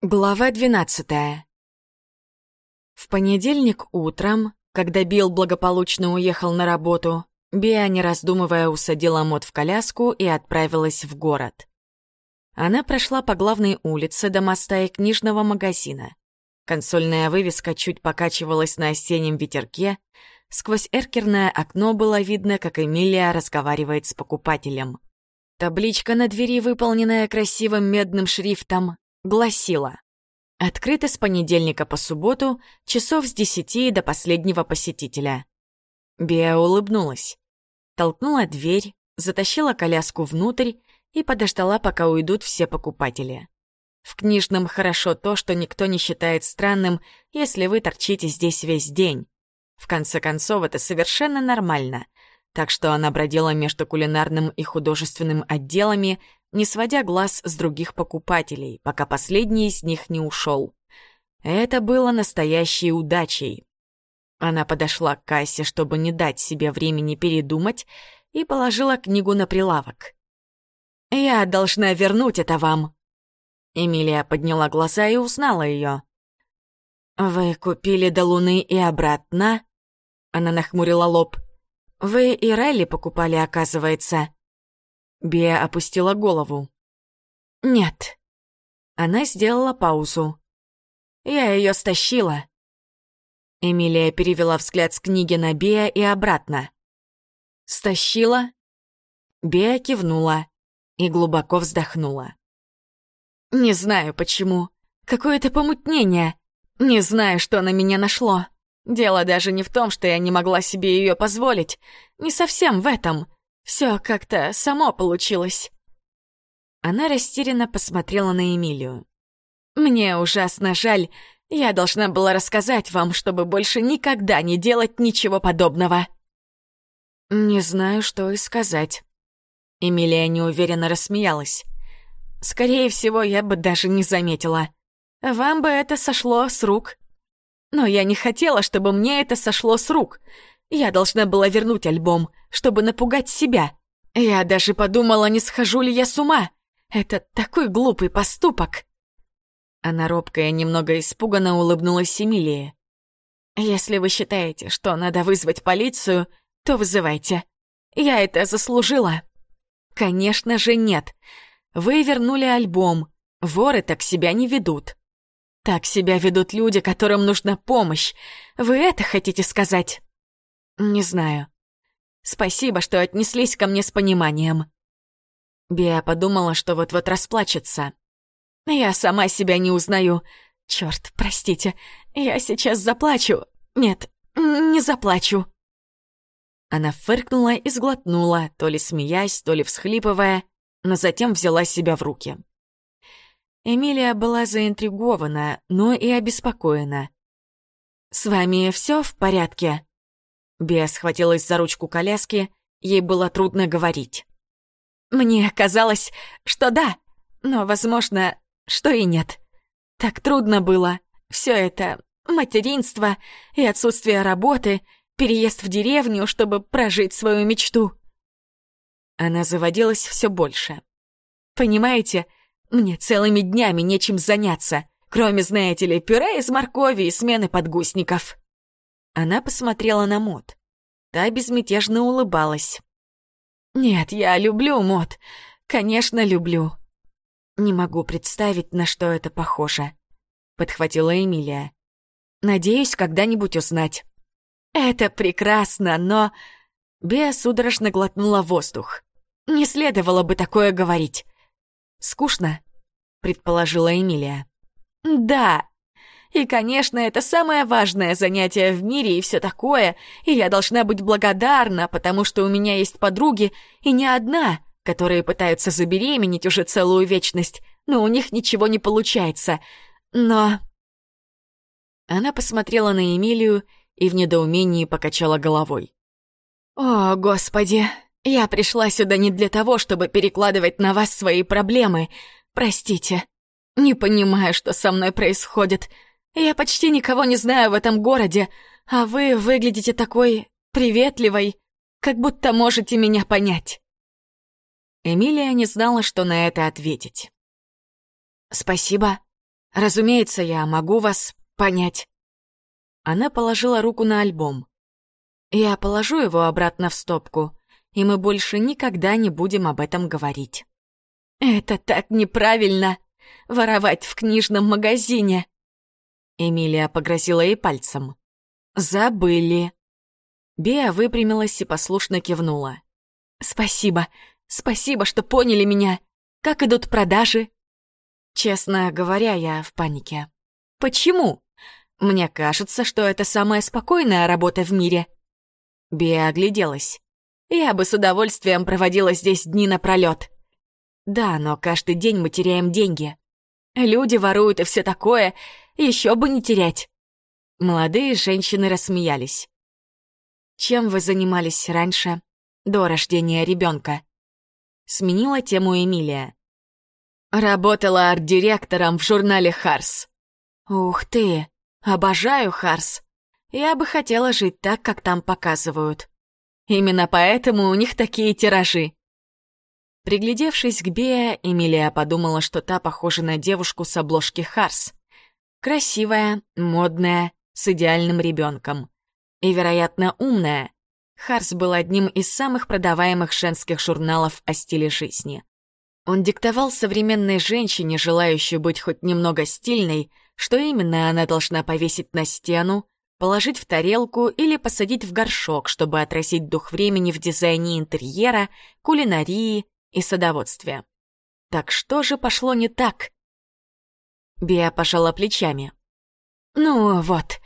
Глава двенадцатая. В понедельник утром, когда Билл благополучно уехал на работу, Биа, не раздумывая, усадила Мот в коляску и отправилась в город. Она прошла по главной улице до моста и книжного магазина. Консольная вывеска чуть покачивалась на осеннем ветерке, сквозь эркерное окно было видно, как Эмилия разговаривает с покупателем. Табличка на двери, выполненная красивым медным шрифтом, гласила «Открыто с понедельника по субботу, часов с десяти до последнего посетителя». Беа улыбнулась, толкнула дверь, затащила коляску внутрь и подождала, пока уйдут все покупатели. В книжном хорошо то, что никто не считает странным, если вы торчите здесь весь день. В конце концов, это совершенно нормально. Так что она бродила между кулинарным и художественным отделами, не сводя глаз с других покупателей, пока последний из них не ушел. Это было настоящей удачей. Она подошла к кассе, чтобы не дать себе времени передумать, и положила книгу на прилавок. «Я должна вернуть это вам». Эмилия подняла глаза и узнала ее. «Вы купили до Луны и обратно?» Она нахмурила лоб. «Вы и Райли покупали, оказывается». Бия опустила голову. «Нет». Она сделала паузу. «Я ее стащила». Эмилия перевела взгляд с книги на Бия и обратно. «Стащила?» Бия кивнула и глубоко вздохнула. «Не знаю, почему. Какое-то помутнение. Не знаю, что на меня нашло. Дело даже не в том, что я не могла себе ее позволить. Не совсем в этом. Все как-то само получилось. Она растерянно посмотрела на Эмилию. «Мне ужасно жаль. Я должна была рассказать вам, чтобы больше никогда не делать ничего подобного». «Не знаю, что и сказать». Эмилия неуверенно рассмеялась. «Скорее всего, я бы даже не заметила. Вам бы это сошло с рук. Но я не хотела, чтобы мне это сошло с рук. Я должна была вернуть альбом, чтобы напугать себя. Я даже подумала, не схожу ли я с ума. Это такой глупый поступок. Она робкая, немного испуганно улыбнулась Эмилии. «Если вы считаете, что надо вызвать полицию, то вызывайте. Я это заслужила». «Конечно же нет. Вы вернули альбом. Воры так себя не ведут. Так себя ведут люди, которым нужна помощь. Вы это хотите сказать?» «Не знаю. Спасибо, что отнеслись ко мне с пониманием». Биа подумала, что вот-вот расплачется. «Я сама себя не узнаю. Черт, простите, я сейчас заплачу. Нет, не заплачу». Она фыркнула и сглотнула, то ли смеясь, то ли всхлипывая, но затем взяла себя в руки. Эмилия была заинтригована, но и обеспокоена. «С вами все в порядке?» Бия схватилась за ручку коляски, ей было трудно говорить. «Мне казалось, что да, но, возможно, что и нет. Так трудно было. Все это материнство и отсутствие работы, переезд в деревню, чтобы прожить свою мечту». Она заводилась все больше. «Понимаете, мне целыми днями нечем заняться, кроме, знаете ли, пюре из моркови и смены подгузников». Она посмотрела на Мот. Та безмятежно улыбалась. «Нет, я люблю Мот. Конечно, люблю». «Не могу представить, на что это похоже», — подхватила Эмилия. «Надеюсь, когда-нибудь узнать». «Это прекрасно, но...» Беа судорожно глотнула воздух. «Не следовало бы такое говорить». «Скучно?» — предположила Эмилия. «Да, и, конечно, это самое важное занятие в мире и все такое, и я должна быть благодарна, потому что у меня есть подруги, и не одна, которые пытаются забеременеть уже целую вечность, но у них ничего не получается. Но...» Она посмотрела на Эмилию и в недоумении покачала головой. «О, Господи, я пришла сюда не для того, чтобы перекладывать на вас свои проблемы. Простите. Не понимаю, что со мной происходит. Я почти никого не знаю в этом городе, а вы выглядите такой приветливой, как будто можете меня понять». Эмилия не знала, что на это ответить. «Спасибо. Разумеется, я могу вас понять». Она положила руку на альбом. «Я положу его обратно в стопку, и мы больше никогда не будем об этом говорить». «Это так неправильно! Воровать в книжном магазине!» Эмилия погрозила ей пальцем. «Забыли». Беа выпрямилась и послушно кивнула. «Спасибо, спасибо, что поняли меня. Как идут продажи?» Честно говоря, я в панике. Почему? Мне кажется, что это самая спокойная работа в мире. Бия огляделась. Я бы с удовольствием проводила здесь дни напролёт. Да, но каждый день мы теряем деньги. Люди воруют и все такое, еще бы не терять. Молодые женщины рассмеялись. Чем вы занимались раньше, до рождения ребенка? Сменила тему Эмилия. Работала арт-директором в журнале «Харс». Ух ты, обожаю «Харс». Я бы хотела жить так, как там показывают. Именно поэтому у них такие тиражи. Приглядевшись к Беа, Эмилия подумала, что та похожа на девушку с обложки «Харс». Красивая, модная, с идеальным ребенком. И, вероятно, умная. «Харс» был одним из самых продаваемых женских журналов о стиле жизни. Он диктовал современной женщине, желающей быть хоть немного стильной, что именно она должна повесить на стену, положить в тарелку или посадить в горшок, чтобы отразить дух времени в дизайне интерьера, кулинарии и садоводстве. Так что же пошло не так? Биа пожала плечами. «Ну вот,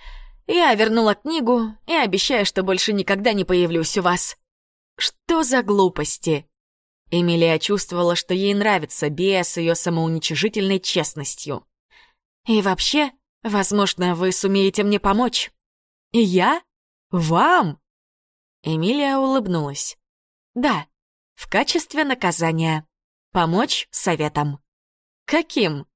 я вернула книгу и обещаю, что больше никогда не появлюсь у вас». «Что за глупости?» Эмилия чувствовала, что ей нравится Бея с ее самоуничижительной честностью. «И вообще, возможно, вы сумеете мне помочь». «И я? Вам?» Эмилия улыбнулась. «Да, в качестве наказания. Помочь советом». «Каким?»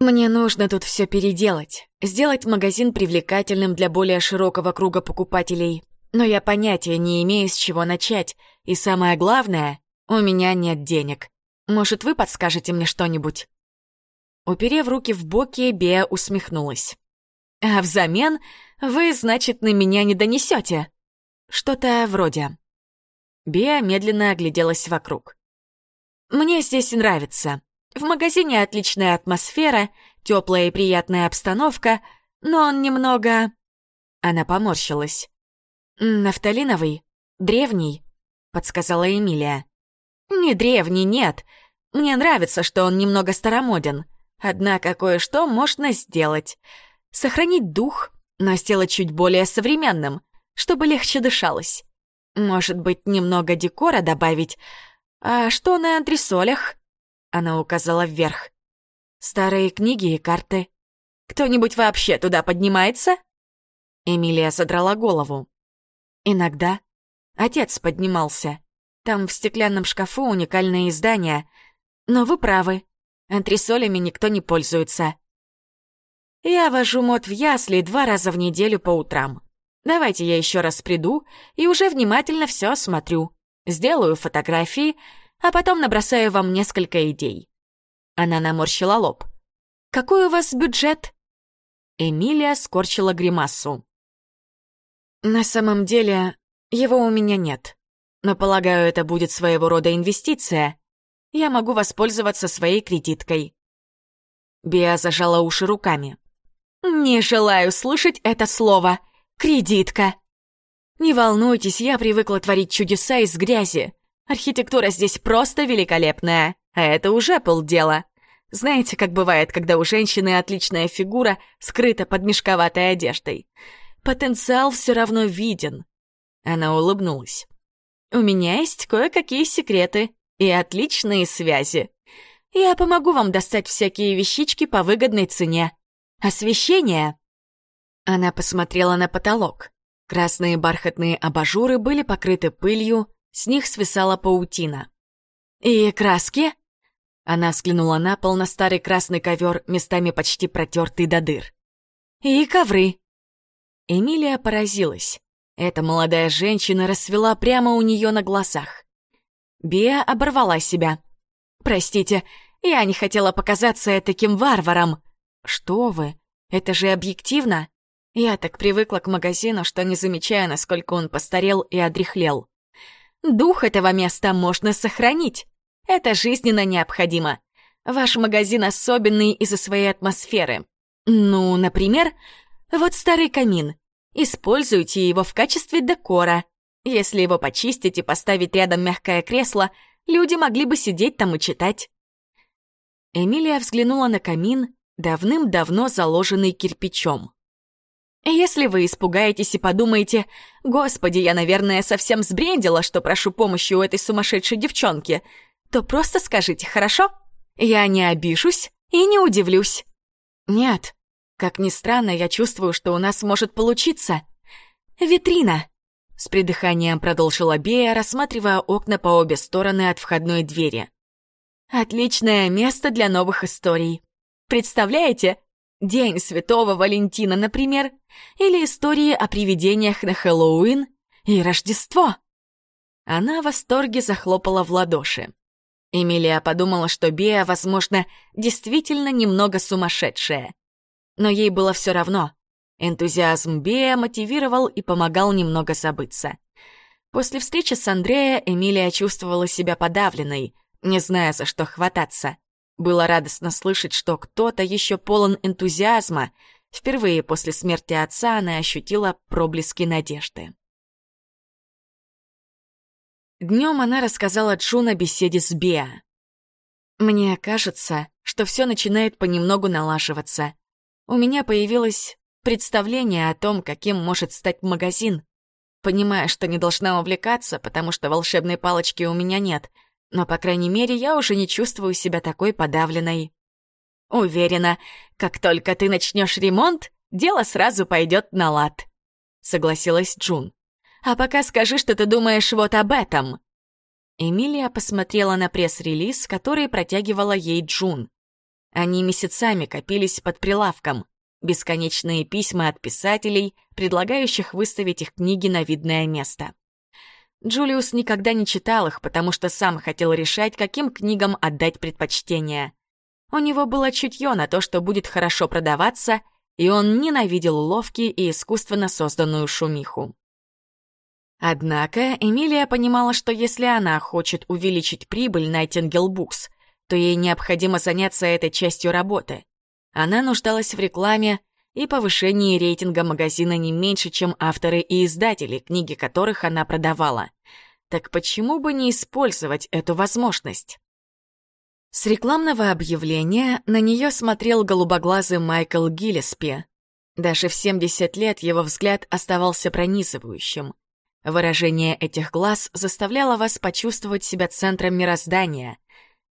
«Мне нужно тут все переделать, сделать магазин привлекательным для более широкого круга покупателей. Но я понятия не имею, с чего начать, и самое главное, «У меня нет денег. Может, вы подскажете мне что-нибудь?» Уперев руки в боки, Беа усмехнулась. «А взамен вы, значит, на меня не донесете?» «Что-то вроде». Беа медленно огляделась вокруг. «Мне здесь нравится. В магазине отличная атмосфера, теплая и приятная обстановка, но он немного...» Она поморщилась. «Нафталиновый? Древний?» — подсказала Эмилия. Не древний, нет. Мне нравится, что он немного старомоден. Однако кое-что можно сделать. Сохранить дух, но сделать чуть более современным, чтобы легче дышалось. Может быть, немного декора добавить. А что на антресолях? Она указала вверх. Старые книги и карты. Кто-нибудь вообще туда поднимается? Эмилия задрала голову. Иногда. Отец поднимался. Там в стеклянном шкафу уникальное издание. Но вы правы, антресолями никто не пользуется. Я вожу мод в ясли два раза в неделю по утрам. Давайте я еще раз приду и уже внимательно все осмотрю. Сделаю фотографии, а потом набросаю вам несколько идей. Она наморщила лоб. «Какой у вас бюджет?» Эмилия скорчила гримасу. «На самом деле, его у меня нет. Но, полагаю, это будет своего рода инвестиция. Я могу воспользоваться своей кредиткой». Биа зажала уши руками. «Не желаю слышать это слово. Кредитка». «Не волнуйтесь, я привыкла творить чудеса из грязи. Архитектура здесь просто великолепная, а это уже полдела. Знаете, как бывает, когда у женщины отличная фигура скрыта под мешковатой одеждой. Потенциал все равно виден». Она улыбнулась. У меня есть кое-какие секреты и отличные связи. Я помогу вам достать всякие вещички по выгодной цене. Освещение!» Она посмотрела на потолок. Красные бархатные абажуры были покрыты пылью, с них свисала паутина. «И краски?» Она взглянула на пол на старый красный ковер, местами почти протертый до дыр. «И ковры». Эмилия поразилась. Эта молодая женщина расцвела прямо у нее на глазах. Биа оборвала себя. «Простите, я не хотела показаться таким варваром. Что вы? Это же объективно. Я так привыкла к магазину, что не замечаю, насколько он постарел и одряхлел. Дух этого места можно сохранить. Это жизненно необходимо. Ваш магазин особенный из-за своей атмосферы. Ну, например, вот старый камин. Используйте его в качестве декора. Если его почистить и поставить рядом мягкое кресло, люди могли бы сидеть там и читать. Эмилия взглянула на камин, давным-давно заложенный кирпичом. Если вы испугаетесь и подумаете, «Господи, я, наверное, совсем сбрендила, что прошу помощи у этой сумасшедшей девчонки», то просто скажите, хорошо? Я не обижусь и не удивлюсь. Нет, как ни странно, я чувствую, что у нас может получиться. Витрина. С придыханием продолжила Бея, рассматривая окна по обе стороны от входной двери. Отличное место для новых историй. Представляете, День Святого Валентина, например, или истории о привидениях на Хэллоуин и Рождество. Она в восторге захлопала в ладоши. Эмилия подумала, что Беа, возможно, действительно немного сумасшедшая. Но ей было все равно. Энтузиазм Беа мотивировал и помогал немного забыться. После встречи с Андрея Эмилия чувствовала себя подавленной, не зная, за что хвататься. Было радостно слышать, что кто-то еще полон энтузиазма. Впервые после смерти отца она ощутила проблески надежды. Днем она рассказала Джун о беседе с Беа. «Мне кажется, что все начинает понемногу налаживаться. У меня появилось представление о том, каким может стать магазин. Понимая, что не должна увлекаться, потому что волшебной палочки у меня нет — но, по крайней мере, я уже не чувствую себя такой подавленной. Уверена, как только ты начнешь ремонт, дело сразу пойдет на лад, согласилась Джун. А пока скажи, что ты думаешь вот об этом. Эмилия посмотрела на пресс-релиз, который протягивала ей Джун. Они месяцами копились под прилавком. Бесконечные письма от писателей, предлагающих выставить их книги на видное место. Джулиус никогда не читал их, потому что сам хотел решать, каким книгам отдать предпочтение. У него было чутье на то, что будет хорошо продаваться, и он ненавидел уловки и искусственно созданную шумиху. Однако Эмилия понимала, что если она хочет увеличить прибыль Nightingale Books, то ей необходимо заняться этой частью работы. Она нуждалась в рекламе, и повышении рейтинга магазина не меньше, чем авторы и издатели, книги которых она продавала. Так почему бы не использовать эту возможность? С рекламного объявления на нее смотрел голубоглазый Майкл Гиллеспи. Даже в 70 лет его взгляд оставался пронизывающим. Выражение этих глаз заставляло вас почувствовать себя центром мироздания.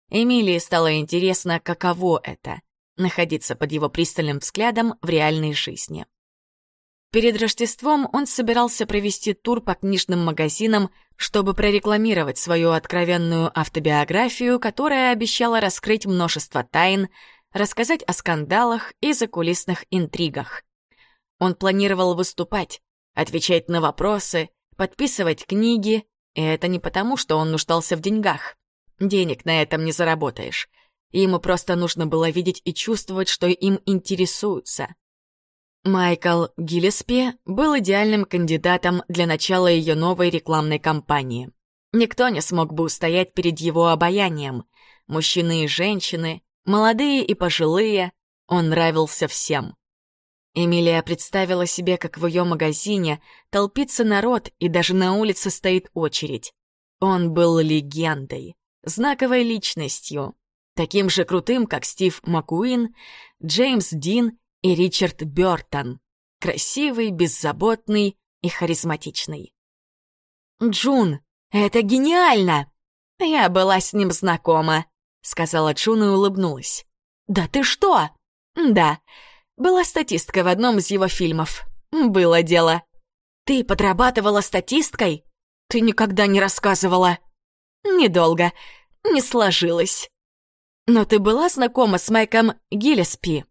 Эмилии стало интересно, каково это — находиться под его пристальным взглядом в реальной жизни. Перед Рождеством он собирался провести тур по книжным магазинам, чтобы прорекламировать свою откровенную автобиографию, которая обещала раскрыть множество тайн, рассказать о скандалах и закулисных интригах. Он планировал выступать, отвечать на вопросы, подписывать книги, и это не потому, что он нуждался в деньгах. Денег на этом не заработаешь и ему просто нужно было видеть и чувствовать, что им интересуются. Майкл Гиллеспи был идеальным кандидатом для начала ее новой рекламной кампании. Никто не смог бы устоять перед его обаянием. Мужчины и женщины, молодые и пожилые, он нравился всем. Эмилия представила себе, как в ее магазине толпится народ и даже на улице стоит очередь. Он был легендой, знаковой личностью, таким же крутым, как Стив Маккуин, Джеймс Дин и Ричард Бёртон. Красивый, беззаботный и харизматичный. «Джун, это гениально!» «Я была с ним знакома», — сказала Джун и улыбнулась. «Да ты что?» «Да, была статистка в одном из его фильмов. Было дело». «Ты подрабатывала статисткой?» «Ты никогда не рассказывала». «Недолго. Не сложилось». Но ты была знакома с Майком Гиллеспи?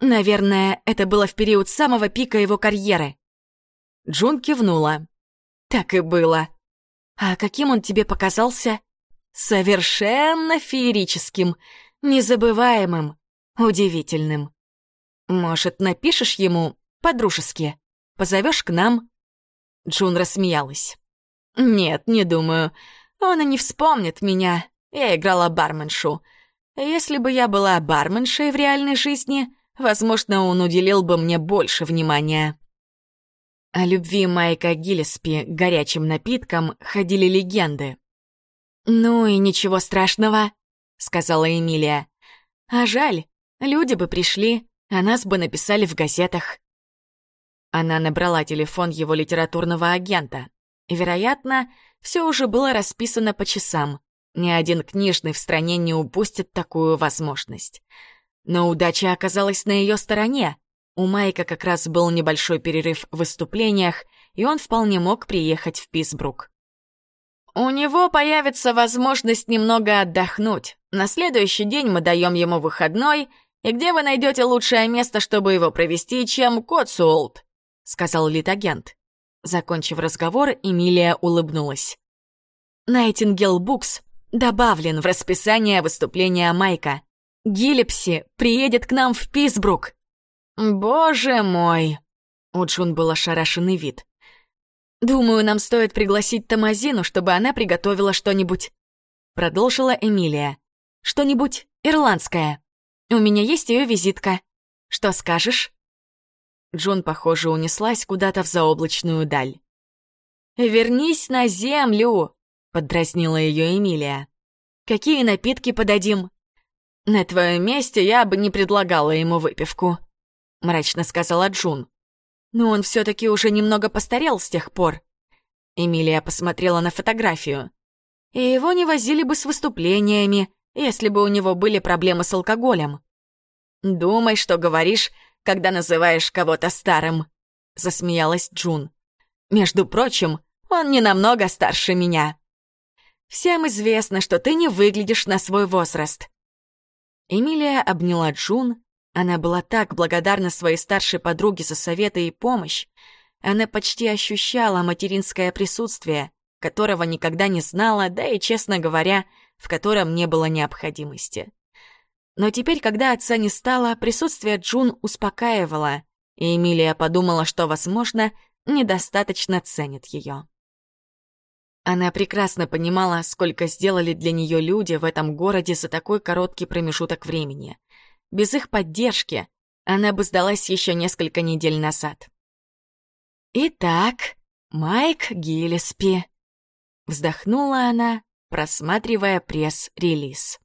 Наверное, это было в период самого пика его карьеры. Джун кивнула. Так и было. А каким он тебе показался? Совершенно феерическим, незабываемым, удивительным. Может, напишешь ему по-дружески? Позовешь к нам?» Джун рассмеялась. «Нет, не думаю. Он и не вспомнит меня. Я играла барменшу. Если бы я была барменшей в реальной жизни, возможно, он уделил бы мне больше внимания». О любви Майка Гиллеспи к горячим напиткам ходили легенды. «Ну и ничего страшного», — сказала Эмилия. «А жаль, люди бы пришли, а нас бы написали в газетах». Она набрала телефон его литературного агента. Вероятно, все уже было расписано по часам. Ни один книжный в стране не упустит такую возможность. Но удача оказалась на ее стороне. У Майка как раз был небольшой перерыв в выступлениях, и он вполне мог приехать в Писбрук. «У него появится возможность немного отдохнуть. На следующий день мы даем ему выходной, и где вы найдете лучшее место, чтобы его провести, чем Котсуолт?» — сказал литагент. Закончив разговор, Эмилия улыбнулась. «Найтингел Букс добавлен в расписание выступления Майка. Гиллипси приедет к нам в Писбрук. «Боже мой!» У Джун был ошарашенный вид. «Думаю, нам стоит пригласить Тамазину, чтобы она приготовила что-нибудь». Продолжила Эмилия. «Что-нибудь ирландское. У меня есть ее визитка. Что скажешь?» Джун, похоже, унеслась куда-то в заоблачную даль. «Вернись на землю!» — поддразнила ее Эмилия. «Какие напитки подадим?» «На твоем месте я бы не предлагала ему выпивку», — мрачно сказала Джун. «Но он все-таки уже немного постарел с тех пор». Эмилия посмотрела на фотографию. «И его не возили бы с выступлениями, если бы у него были проблемы с алкоголем». «Думай, что говоришь, когда называешь кого-то старым», — засмеялась Джун. «Между прочим, он не намного старше меня». «Всем известно, что ты не выглядишь на свой возраст». Эмилия обняла Джун, она была так благодарна своей старшей подруге за советы и помощь. Она почти ощущала материнское присутствие, которого никогда не знала, да и, честно говоря, в котором не было необходимости. Но теперь, когда отца не стало, присутствие Джун успокаивало, и Эмилия подумала, что, возможно, недостаточно ценит ее. Она прекрасно понимала, сколько сделали для нее люди в этом городе за такой короткий промежуток времени — без их поддержки она бы сдалась еще несколько недель назад. «Итак, Майк Гиллеспи», — вздохнула она, просматривая пресс-релиз.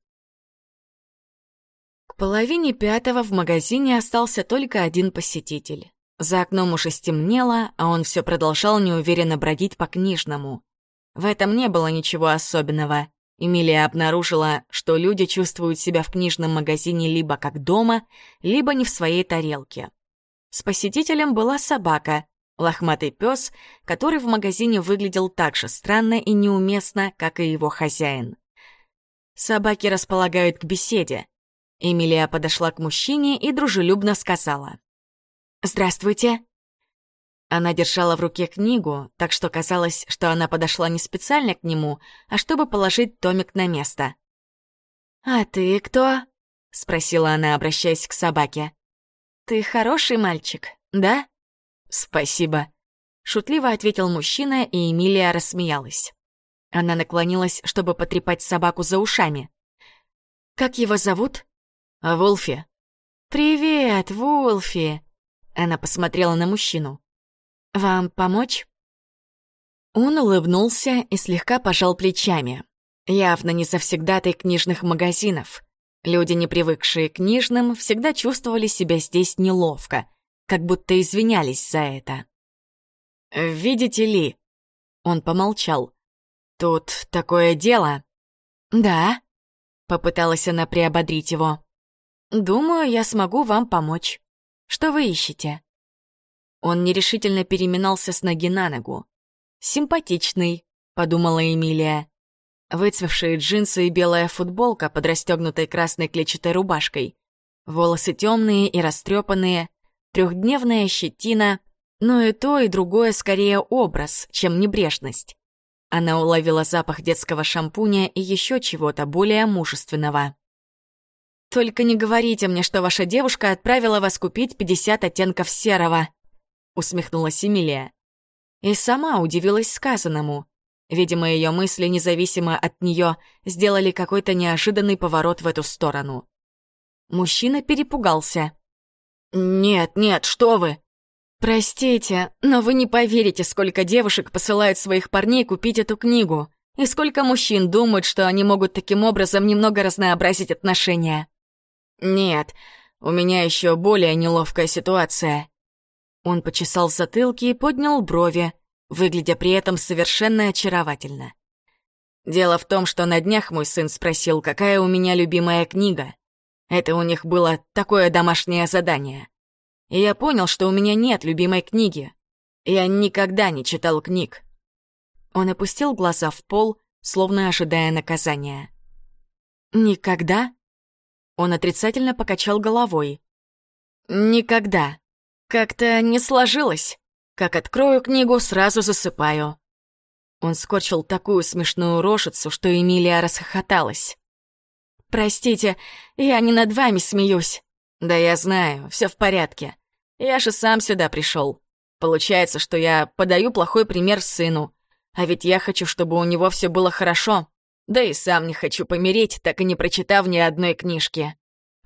К половине пятого в магазине остался только один посетитель. За окном уже стемнело, а он все продолжал неуверенно бродить по книжному. В этом не было ничего особенного. Эмилия обнаружила, что люди чувствуют себя в книжном магазине либо как дома, либо не в своей тарелке. С посетителем была собака, лохматый пес, который в магазине выглядел так же странно и неуместно, как и его хозяин. Собаки располагают к беседе. Эмилия подошла к мужчине и дружелюбно сказала. «Здравствуйте, она держала в руке книгу, так что казалось, что она подошла не специально к нему, а чтобы положить томик на место. «А ты кто?» — спросила она, обращаясь к собаке. «Ты хороший мальчик, да?» «Спасибо», — шутливо ответил мужчина, и Эмилия рассмеялась. Она наклонилась, чтобы потрепать собаку за ушами. «Как его зовут?» «Вулфи». «Привет, Вулфи!» Она посмотрела на мужчину. «Вам помочь?» Он улыбнулся и слегка пожал плечами. Явно не завсегдатай книжных магазинов. Люди, не привыкшие к книжным, всегда чувствовали себя здесь неловко, как будто извинялись за это. «Видите ли...» Он помолчал. «Тут такое дело...» «Да?» — попыталась она приободрить его. «Думаю, я смогу вам помочь. Что вы ищете?» Он нерешительно переминался с ноги на ногу. «Симпатичный», — подумала Эмилия. Выцвевшие джинсы и белая футболка под расстегнутой красной клетчатой рубашкой. Волосы темные и растрепанные, трехдневная щетина, но и то, и другое скорее образ, чем небрежность. Она уловила запах детского шампуня и еще чего-то более мужественного. «Только не говорите мне, что ваша девушка отправила вас купить 50 оттенков серого», — усмехнулась Эмилия. И сама удивилась сказанному. Видимо, ее мысли, независимо от нее, сделали какой-то неожиданный поворот в эту сторону. Мужчина перепугался. «Нет, нет, что вы!» «Простите, но вы не поверите, сколько девушек посылают своих парней купить эту книгу, и сколько мужчин думают, что они могут таким образом немного разнообразить отношения». «Нет, у меня еще более неловкая ситуация». Он почесал затылки и поднял брови, выглядя при этом совершенно очаровательно. Дело в том, что на днях мой сын спросил, какая у меня любимая книга. Это у них было такое домашнее задание. И я понял, что у меня нет любимой книги. Я никогда не читал книг. Он опустил глаза в пол, словно ожидая наказания. «Никогда?» Он отрицательно покачал головой. «Никогда. Как-то не сложилось. Как открою книгу, сразу засыпаю». Он скорчил такую смешную рожицу, что Эмилия расхохоталась. «Простите, я не над вами смеюсь». «Да я знаю, все в порядке. Я же сам сюда пришел. Получается, что я подаю плохой пример сыну. А ведь я хочу, чтобы у него все было хорошо. Да и сам не хочу помереть, так и не прочитав ни одной книжки.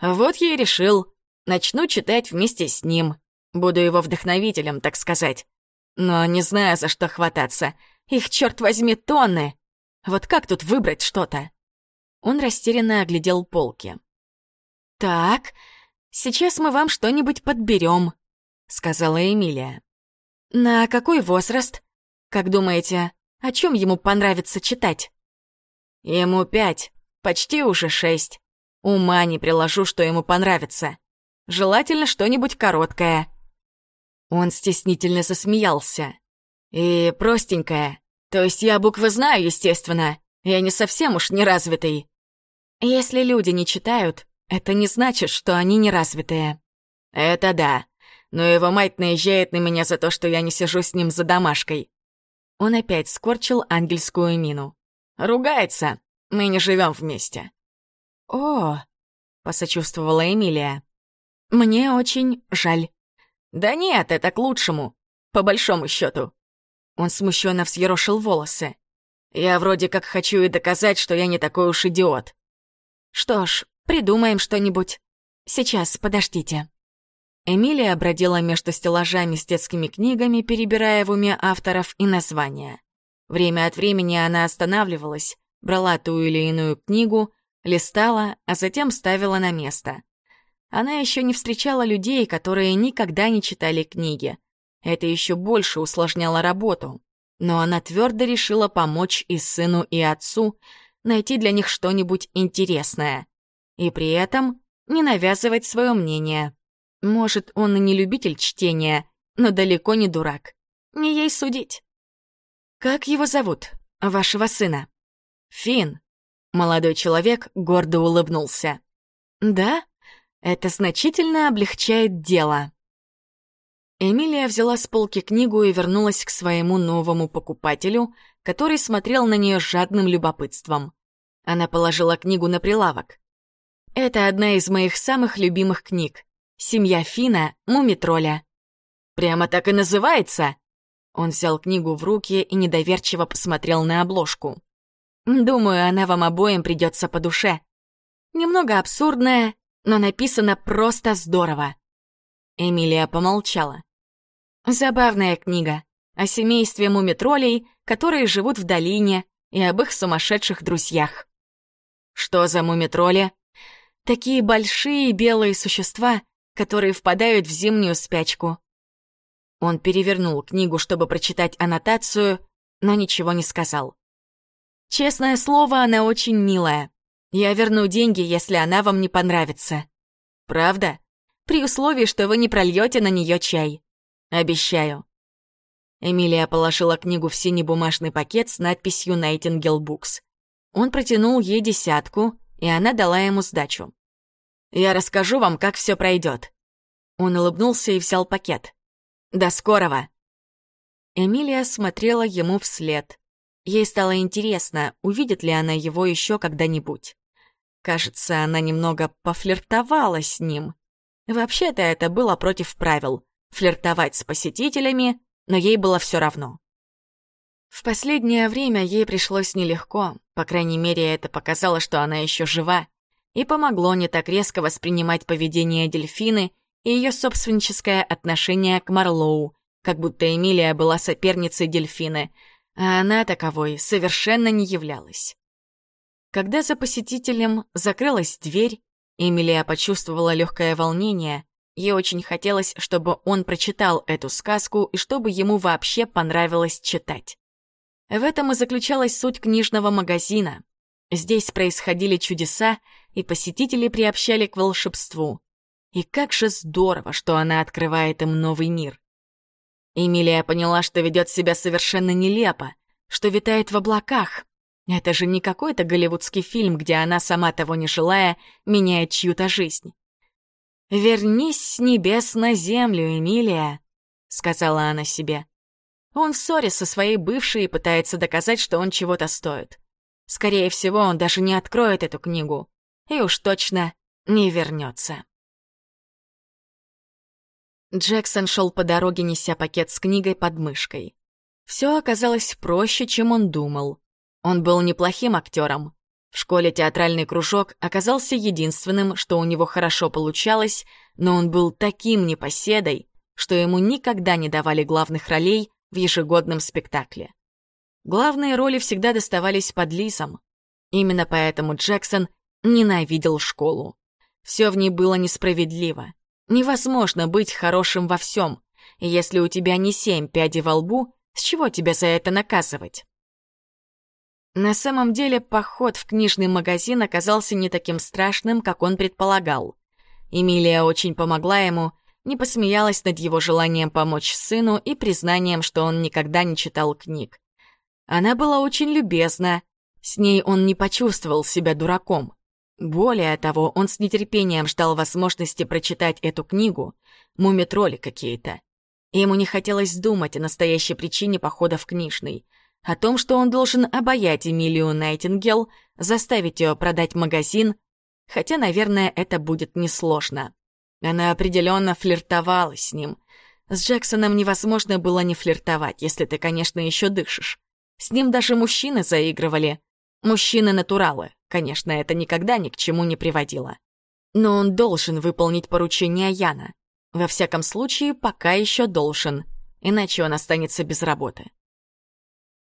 Вот я и решил. Начну читать вместе с ним. Буду его вдохновителем, так сказать. Но не знаю, за что хвататься. Их, черт возьми, тонны. Вот как тут выбрать что-то? Он растерянно оглядел полки. «Так, сейчас мы вам что-нибудь подберем», — сказала Эмилия. «На какой возраст? Как думаете, о чем ему понравится читать?» «Ему пять, почти уже шесть. Ума не приложу, что ему понравится. Желательно что-нибудь короткое». Он стеснительно засмеялся. «И простенькое. То есть я буквы знаю, естественно. Я не совсем уж неразвитый. Если люди не читают, это не значит, что они неразвитые. Это да. Но его мать наезжает на меня за то, что я не сижу с ним за домашкой. Он опять скорчил ангельскую мину. Ругается. Мы не живем вместе. О, посочувствовала Эмилия. Мне очень жаль. Да нет, это к лучшему. По большому счету. Он смущенно взъерошил волосы. Я вроде как хочу и доказать, что я не такой уж идиот. Что ж, придумаем что-нибудь. Сейчас, подождите. Эмилия бродила между стеллажами с детскими книгами, перебирая в уме авторов и названия. Время от времени она останавливалась, брала ту или иную книгу, листала, а затем ставила на место. Она еще не встречала людей, которые никогда не читали книги. Это еще больше усложняло работу. Но она твердо решила помочь и сыну, и отцу, найти для них что-нибудь интересное. И при этом не навязывать свое мнение. Может, он и не любитель чтения, но далеко не дурак. Не ей судить. «Как его зовут, вашего сына?» «Финн». Молодой человек гордо улыбнулся. «Да, это значительно облегчает дело». Эмилия взяла с полки книгу и вернулась к своему новому покупателю, который смотрел на нее жадным любопытством. Она положила книгу на прилавок. «Это одна из моих самых любимых книг. Семья Фина, Мумитроля». «Прямо так и называется?» Он взял книгу в руки и недоверчиво посмотрел на обложку. «Думаю, она вам обоим придется по душе. Немного абсурдная, но написано просто здорово». Эмилия помолчала. Забавная книга о семействе мумитролей, которые живут в долине, и об их сумасшедших друзьях. Что за мумитроли? Такие большие белые существа, которые впадают в зимнюю спячку. Он перевернул книгу, чтобы прочитать аннотацию, но ничего не сказал. Честное слово, она очень милая. Я верну деньги, если она вам не понравится. Правда? При условии, что вы не прольете на нее чай. Обещаю». Эмилия положила книгу в синий бумажный пакет с надписью «Найтингел Букс». Он протянул ей десятку, и она дала ему сдачу. «Я расскажу вам, как все пройдет». Он улыбнулся и взял пакет. «До скорого!» Эмилия смотрела ему вслед. Ей стало интересно, увидит ли она его еще когда-нибудь. Кажется, она немного пофлиртовала с ним. Вообще-то это было против правил — флиртовать с посетителями, но ей было все равно. В последнее время ей пришлось нелегко, по крайней мере, это показало, что она еще жива, и помогло не так резко воспринимать поведение дельфины и ее собственническое отношение к Марлоу, как будто Эмилия была соперницей дельфины, а она таковой совершенно не являлась. Когда за посетителем закрылась дверь, Эмилия почувствовала легкое волнение. Ей очень хотелось, чтобы он прочитал эту сказку и чтобы ему вообще понравилось читать. В этом и заключалась суть книжного магазина. Здесь происходили чудеса, и посетители приобщали к волшебству. И как же здорово, что она открывает им новый мир. Эмилия поняла, что ведет себя совершенно нелепо, что витает в облаках. Это же не какой-то голливудский фильм, где она, сама того не желая, меняет чью-то жизнь. «Вернись с небес на землю, Эмилия», — сказала она себе. Он в ссоре со своей бывшей и пытается доказать, что он чего-то стоит. Скорее всего, он даже не откроет эту книгу. И уж точно не вернется. Джексон шел по дороге, неся пакет с книгой под мышкой. Все оказалось проще, чем он думал. Он был неплохим актером. В школе театральный кружок оказался единственным, что у него хорошо получалось, но он был таким непоседой, что ему никогда не давали главных ролей, в ежегодном спектакле. Главные роли всегда доставались под Лисом. Именно поэтому Джексон ненавидел школу. Все в ней было несправедливо. Невозможно быть хорошим во всем. Если у тебя не семь пядей во лбу, с чего тебя за это наказывать? На самом деле, поход в книжный магазин оказался не таким страшным, как он предполагал. Эмилия очень помогла ему, не посмеялась над его желанием помочь сыну и признанием, что он никогда не читал книг. Она была очень любезна, с ней он не почувствовал себя дураком. Более того, он с нетерпением ждал возможности прочитать эту книгу, мумитроли какие-то. Ему не хотелось думать о настоящей причине похода в книжный, о том, что он должен обаять Эмилию Найтингел, заставить ее продать магазин, хотя, наверное, это будет несложно. Она определенно флиртовала с ним. С Джексоном невозможно было не флиртовать, если ты, конечно, еще дышишь. С ним даже мужчины заигрывали. Мужчины-натуралы. Конечно, это никогда ни к чему не приводило. Но он должен выполнить поручение Яна. Во всяком случае, пока еще должен, иначе он останется без работы.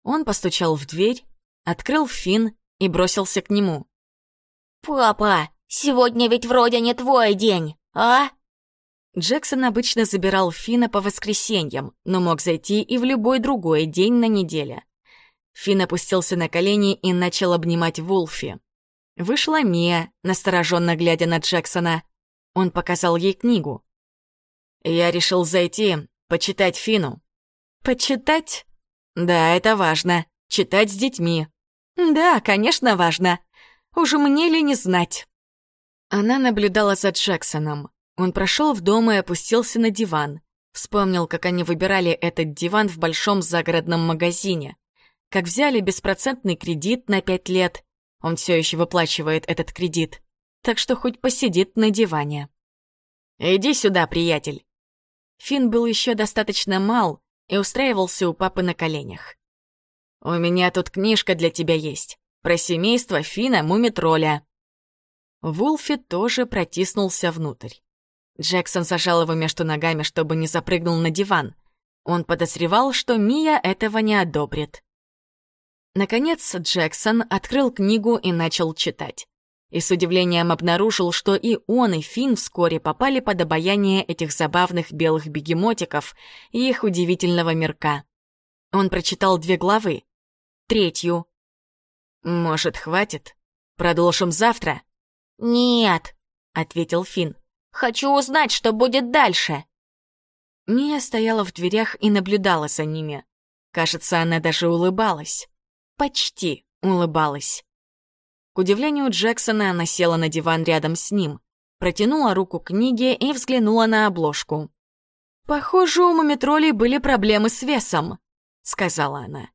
Он постучал в дверь, открыл фин и бросился к нему. «Папа, сегодня ведь вроде не твой день!» «А?» Джексон обычно забирал Фина по воскресеньям, но мог зайти и в любой другой день на неделе. Фин опустился на колени и начал обнимать Вулфи. Вышла Мия, настороженно глядя на Джексона. Он показал ей книгу. «Я решил зайти, почитать Фину». «Почитать?» «Да, это важно. Читать с детьми». «Да, конечно, важно. Уж мне ли не знать?» Она наблюдала за Джексоном. Он прошел в дом и опустился на диван. Вспомнил, как они выбирали этот диван в большом загородном магазине. Как взяли беспроцентный кредит на пять лет. Он все еще выплачивает этот кредит. Так что хоть посидит на диване. «Иди сюда, приятель». Финн был еще достаточно мал и устраивался у папы на коленях. «У меня тут книжка для тебя есть. Про семейство Фина Мумитроля. Вулфи тоже протиснулся внутрь. Джексон зажал его между ногами, чтобы не запрыгнул на диван. Он подозревал, что Мия этого не одобрит. Наконец Джексон открыл книгу и начал читать. И с удивлением обнаружил, что и он, и Финн вскоре попали под обаяние этих забавных белых бегемотиков и их удивительного мирка. Он прочитал две главы. Третью. «Может, хватит? Продолжим завтра?» «Нет», — ответил Финн. «Хочу узнать, что будет дальше». Мия стояла в дверях и наблюдала за ними. Кажется, она даже улыбалась. Почти улыбалась. К удивлению Джексона, она села на диван рядом с ним, протянула руку к книге и взглянула на обложку. «Похоже, у мумитролей были проблемы с весом», — сказала она.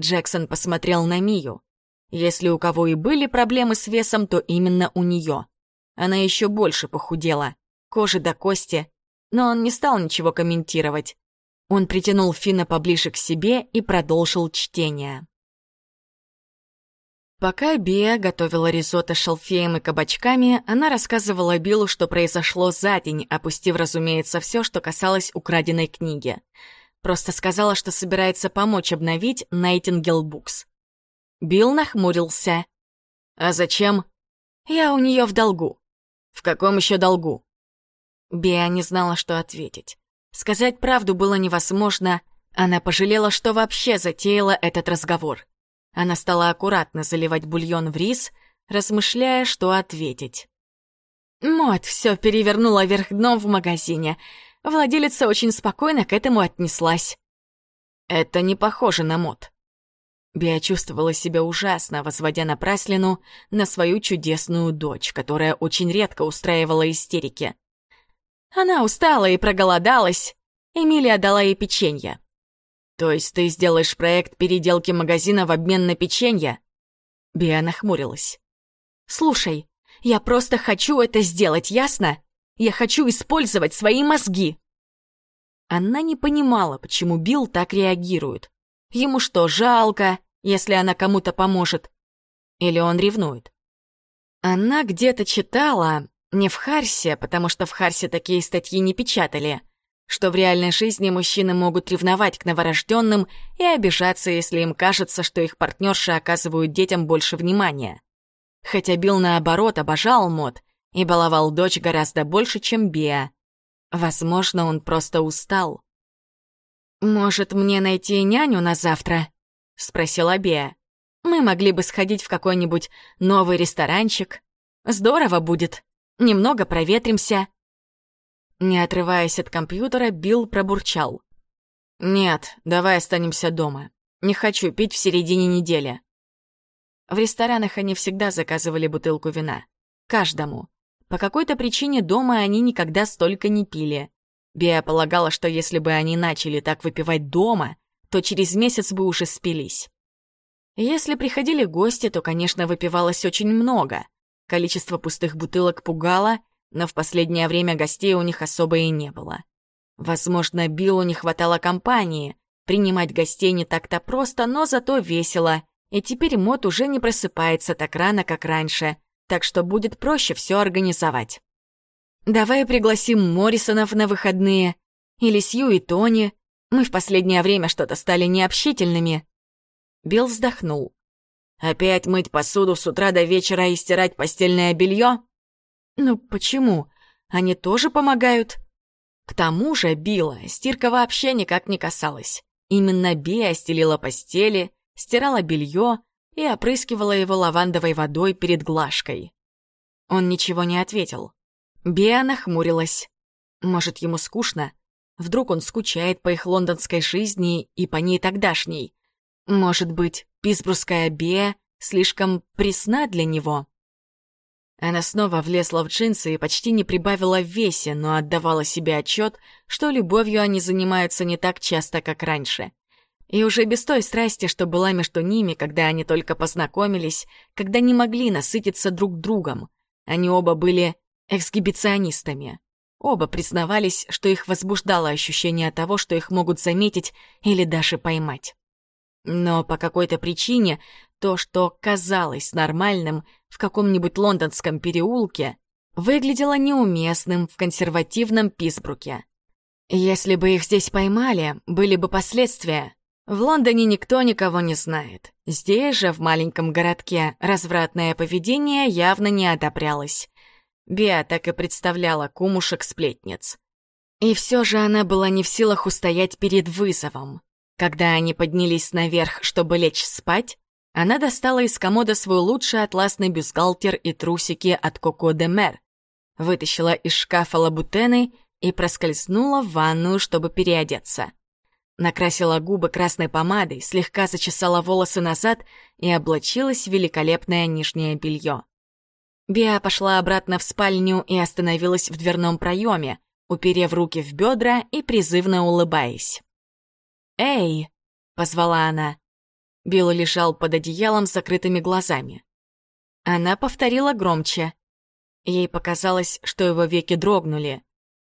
Джексон посмотрел на Мию. Если у кого и были проблемы с весом, то именно у нее. Она еще больше похудела, кожи до кости, но он не стал ничего комментировать. Он притянул Фина поближе к себе и продолжил чтение. Пока Биа готовила ризотто с шалфеем и кабачками, она рассказывала Биллу, что произошло за день, опустив, разумеется, все, что касалось украденной книги. Просто сказала, что собирается помочь обновить Найтингел Букс. Билл нахмурился. «А зачем?» «Я у нее в долгу». «В каком еще долгу?» Биа не знала, что ответить. Сказать правду было невозможно, она пожалела, что вообще затеяла этот разговор. Она стала аккуратно заливать бульон в рис, размышляя, что ответить. Мот все перевернула вверх дном в магазине. Владелица очень спокойно к этому отнеслась. Это не похоже на мод. Биа чувствовала себя ужасно, возводя напраслину на свою чудесную дочь, которая очень редко устраивала истерики. Она устала и проголодалась. Эмилия дала ей печенье. «То есть ты сделаешь проект переделки магазина в обмен на печенье?» Биа нахмурилась. «Слушай, я просто хочу это сделать, ясно? Я хочу использовать свои мозги!» Она не понимала, почему Билл так реагирует. Ему что, жалко, если она кому-то поможет? Или он ревнует? Она где-то читала, не в Харсе, потому что в Харсе такие статьи не печатали, что в реальной жизни мужчины могут ревновать к новорожденным и обижаться, если им кажется, что их партнерши оказывают детям больше внимания. Хотя Билл, наоборот, обожал мод и баловал дочь гораздо больше, чем Беа. Возможно, он просто устал. «Может, мне найти няню на завтра?» — спросила Беа. «Мы могли бы сходить в какой-нибудь новый ресторанчик. Здорово будет. Немного проветримся». Не отрываясь от компьютера, Билл пробурчал. «Нет, давай останемся дома. Не хочу пить в середине недели». В ресторанах они всегда заказывали бутылку вина. Каждому. По какой-то причине дома они никогда столько не пили. Беа полагала, что если бы они начали так выпивать дома, то через месяц бы уже спились. Если приходили гости, то, конечно, выпивалось очень много. Количество пустых бутылок пугало, но в последнее время гостей у них особо и не было. Возможно, Биллу не хватало компании. Принимать гостей не так-то просто, но зато весело. И теперь Мот уже не просыпается так рано, как раньше, так что будет проще все организовать. Давай пригласим Моррисонов на выходные. Или Сью и Тони. Мы в последнее время что-то стали необщительными». Билл вздохнул. «Опять мыть посуду с утра до вечера и стирать постельное белье? «Ну почему? Они тоже помогают?» К тому же Билла стирка вообще никак не касалась. Именно Бия стелила постели, стирала белье и опрыскивала его лавандовой водой перед глажкой. Он ничего не ответил. Бия нахмурилась. Может, ему скучно? Вдруг он скучает по их лондонской жизни и по ней тогдашней. Может быть, питсбургская Беа слишком пресна для него? Она снова влезла в джинсы и почти не прибавила в весе, но отдавала себе отчет, что любовью они занимаются не так часто, как раньше. И уже без той страсти, что была между ними, когда они только познакомились, когда не могли насытиться друг другом. Они оба были эксгибиционистами. Оба признавались, что их возбуждало ощущение того, что их могут заметить или даже поймать. Но по какой-то причине то, что казалось нормальным в каком-нибудь лондонском переулке, выглядело неуместным в консервативном Писбруке. Если бы их здесь поймали, были бы последствия. В Лондоне никто никого не знает. Здесь же, в маленьком городке, развратное поведение явно не одобрялось. Беа так и представляла кумушек-сплетниц. И все же она была не в силах устоять перед вызовом. Когда они поднялись наверх, чтобы лечь спать, она достала из комода свой лучший атласный бюстгальтер и трусики от Коко де Мер, вытащила из шкафа лабутены и проскользнула в ванную, чтобы переодеться. Накрасила губы красной помадой, слегка зачесала волосы назад и облачилась в великолепное нижнее белье. Биа пошла обратно в спальню и остановилась в дверном проеме, уперев руки в бедра и призывно улыбаясь. «Эй!» — позвала она. Билл лежал под одеялом с закрытыми глазами. Она повторила громче. Ей показалось, что его веки дрогнули.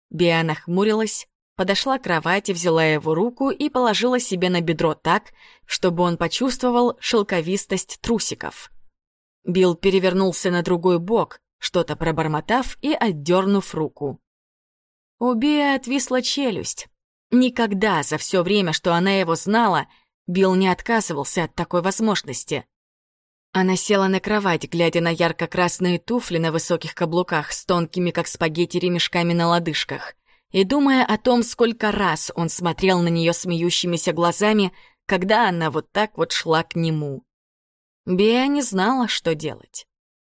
Биа нахмурилась, подошла к кровати, взяла его руку и положила себе на бедро так, чтобы он почувствовал шелковистость трусиков. Билл перевернулся на другой бок, что-то пробормотав и отдернув руку. У Биа отвисла челюсть. Никогда за все время, что она его знала, Билл не отказывался от такой возможности. Она села на кровать, глядя на ярко-красные туфли на высоких каблуках с тонкими, как спагетти, ремешками на лодыжках, и думая о том, сколько раз он смотрел на нее смеющимися глазами, когда она вот так вот шла к нему. Беа не знала, что делать.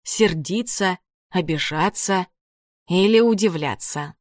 Сердиться, обижаться или удивляться.